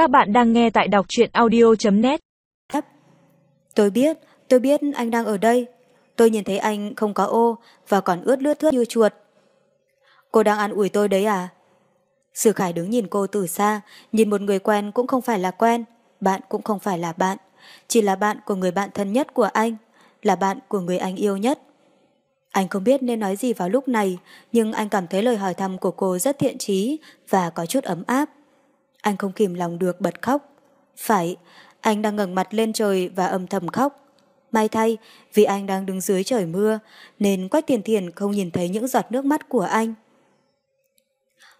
Các bạn đang nghe tại đọc truyện audio.net Tôi biết, tôi biết anh đang ở đây. Tôi nhìn thấy anh không có ô và còn ướt lướt thướt như chuột. Cô đang ăn ủi tôi đấy à? Sử Khải đứng nhìn cô từ xa, nhìn một người quen cũng không phải là quen, bạn cũng không phải là bạn, chỉ là bạn của người bạn thân nhất của anh, là bạn của người anh yêu nhất. Anh không biết nên nói gì vào lúc này, nhưng anh cảm thấy lời hỏi thăm của cô rất thiện trí và có chút ấm áp. Anh không kìm lòng được bật khóc. Phải, anh đang ngẩng mặt lên trời và âm thầm khóc. May thay, vì anh đang đứng dưới trời mưa, nên Quách Tiền Thiền không nhìn thấy những giọt nước mắt của anh.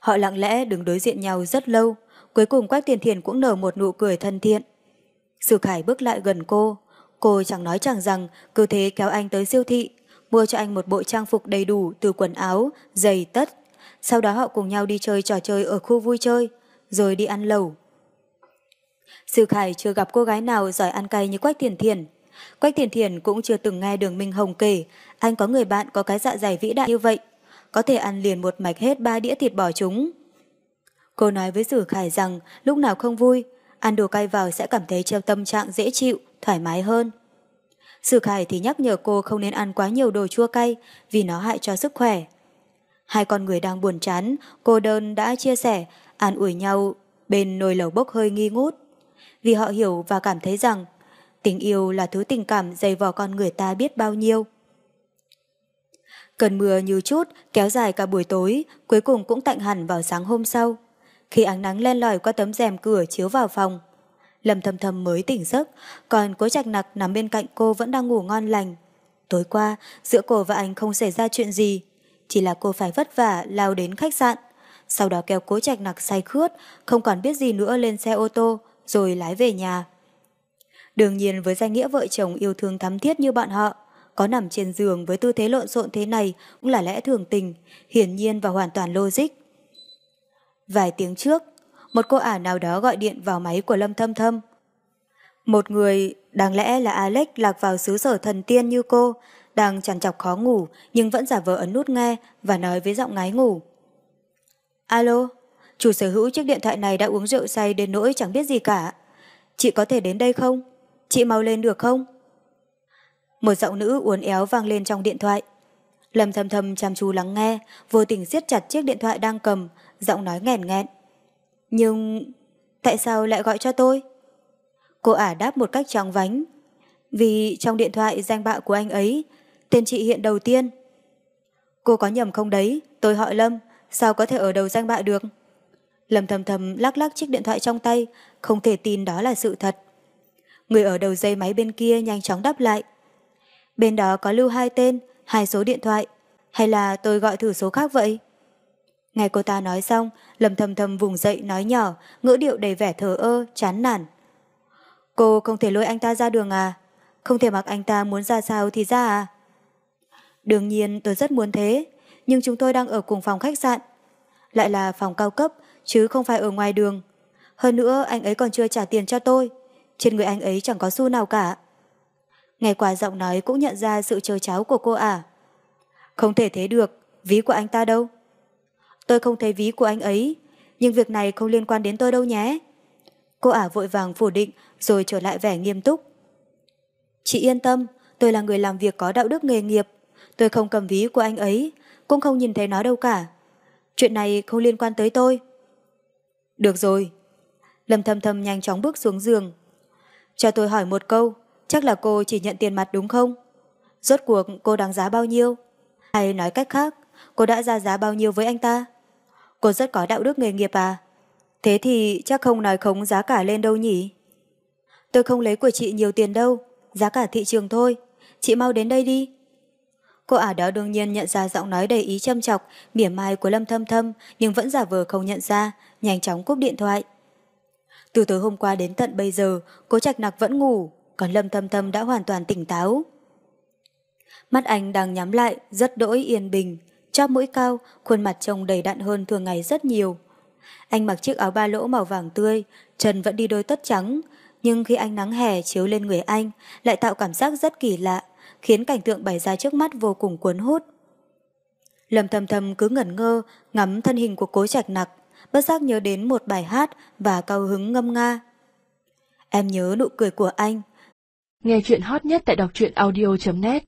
Họ lặng lẽ đứng đối diện nhau rất lâu, cuối cùng Quách Tiền Thiền cũng nở một nụ cười thân thiện. Sử Khải bước lại gần cô, cô chẳng nói chẳng rằng cứ thế kéo anh tới siêu thị, mua cho anh một bộ trang phục đầy đủ từ quần áo, giày, tất. Sau đó họ cùng nhau đi chơi trò chơi ở khu vui chơi, rồi đi ăn lẩu. Sư Khải chưa gặp cô gái nào giỏi ăn cay như Quách Thiền Thiền. Quách Thiền Thiền cũng chưa từng nghe Đường Minh Hồng kể anh có người bạn có cái dạ dày vĩ đại như vậy, có thể ăn liền một mạch hết ba đĩa thịt bò chúng. Cô nói với Sử Khải rằng lúc nào không vui, ăn đồ cay vào sẽ cảm thấy treo tâm trạng dễ chịu, thoải mái hơn. Sử Khải thì nhắc nhở cô không nên ăn quá nhiều đồ chua cay vì nó hại cho sức khỏe. Hai con người đang buồn chán, cô đơn đã chia sẻ, an ủi nhau bên nồi lẩu bốc hơi nghi ngút. Vì họ hiểu và cảm thấy rằng tình yêu là thứ tình cảm dày vò con người ta biết bao nhiêu. Cơn mưa như chút, kéo dài cả buổi tối, cuối cùng cũng tạnh hẳn vào sáng hôm sau. Khi ánh nắng len lỏi qua tấm rèm cửa chiếu vào phòng, Lâm thầm thầm mới tỉnh giấc, còn cố trạch nặc nằm bên cạnh cô vẫn đang ngủ ngon lành. Tối qua, giữa cô và anh không xảy ra chuyện gì, chỉ là cô phải vất vả lao đến khách sạn. Sau đó kéo cố trạch nặc say khướt, không còn biết gì nữa lên xe ô tô, rồi lái về nhà. Đương nhiên với danh nghĩa vợ chồng yêu thương thắm thiết như bọn họ, có nằm trên giường với tư thế lộn xộn thế này cũng là lẽ thường tình, hiển nhiên và hoàn toàn logic. Vài tiếng trước, một cô ả nào đó gọi điện vào máy của Lâm Thâm Thâm. Một người, đáng lẽ là Alex lạc vào xứ sở thần tiên như cô, đang chằn chọc khó ngủ nhưng vẫn giả vờ ấn nút nghe và nói với giọng ngái ngủ. Alo, chủ sở hữu chiếc điện thoại này đã uống rượu say đến nỗi chẳng biết gì cả. Chị có thể đến đây không? Chị mau lên được không? Một giọng nữ uốn éo vang lên trong điện thoại. Lâm thầm thầm chăm chú lắng nghe, vô tình siết chặt chiếc điện thoại đang cầm, giọng nói nghẹn nghẹn. Nhưng... tại sao lại gọi cho tôi? Cô ả đáp một cách tròn vánh. Vì trong điện thoại danh bạ của anh ấy, tên chị hiện đầu tiên. Cô có nhầm không đấy, tôi họ Lâm, sao có thể ở đầu danh bạ được? Lâm thầm thầm lắc lắc chiếc điện thoại trong tay, không thể tin đó là sự thật. Người ở đầu dây máy bên kia nhanh chóng đáp lại. Bên đó có lưu hai tên, hai số điện thoại, hay là tôi gọi thử số khác vậy? Nghe cô ta nói xong, Lâm thầm thầm vùng dậy nói nhỏ, ngữ điệu đầy vẻ thờ ơ, chán nản. Cô không thể lôi anh ta ra đường à? Không thể mặc anh ta muốn ra sao thì ra à? Đương nhiên tôi rất muốn thế, nhưng chúng tôi đang ở cùng phòng khách sạn. Lại là phòng cao cấp, chứ không phải ở ngoài đường. Hơn nữa anh ấy còn chưa trả tiền cho tôi. Trên người anh ấy chẳng có xu nào cả. Nghe qua giọng nói cũng nhận ra sự chờ cháo của cô à. Không thể thế được, ví của anh ta đâu. Tôi không thấy ví của anh ấy, nhưng việc này không liên quan đến tôi đâu nhé. Cô ả vội vàng phủ định rồi trở lại vẻ nghiêm túc. Chị yên tâm, tôi là người làm việc có đạo đức nghề nghiệp. Tôi không cầm ví của anh ấy, cũng không nhìn thấy nó đâu cả. Chuyện này không liên quan tới tôi. Được rồi. Lâm thầm thầm nhanh chóng bước xuống giường. Cho tôi hỏi một câu, chắc là cô chỉ nhận tiền mặt đúng không? Rốt cuộc cô đáng giá bao nhiêu? Hay nói cách khác, cô đã ra giá bao nhiêu với anh ta? Cô rất có đạo đức nghề nghiệp à? Thế thì chắc không nói khống giá cả lên đâu nhỉ? Tôi không lấy của chị nhiều tiền đâu, giá cả thị trường thôi. Chị mau đến đây đi. Cô ả đó đương nhiên nhận ra giọng nói đầy ý châm chọc, mỉa mai của Lâm Thâm Thâm nhưng vẫn giả vờ không nhận ra, nhanh chóng cúp điện thoại. Từ tối hôm qua đến tận bây giờ, cố trạch nặc vẫn ngủ, còn Lâm Thâm Thâm đã hoàn toàn tỉnh táo. Mắt anh đang nhắm lại, rất đỗi yên bình, chóp mũi cao, khuôn mặt trông đầy đặn hơn thường ngày rất nhiều. Anh mặc chiếc áo ba lỗ màu vàng tươi, chân vẫn đi đôi tất trắng, nhưng khi ánh nắng hè chiếu lên người anh lại tạo cảm giác rất kỳ lạ, khiến cảnh tượng bày ra trước mắt vô cùng cuốn hút. Lâm thầm thầm cứ ngẩn ngơ, ngắm thân hình của cố trạch nặc, bất giác nhớ đến một bài hát và cao hứng ngâm nga. Em nhớ nụ cười của anh. Nghe chuyện hot nhất tại đọc truyện audio.net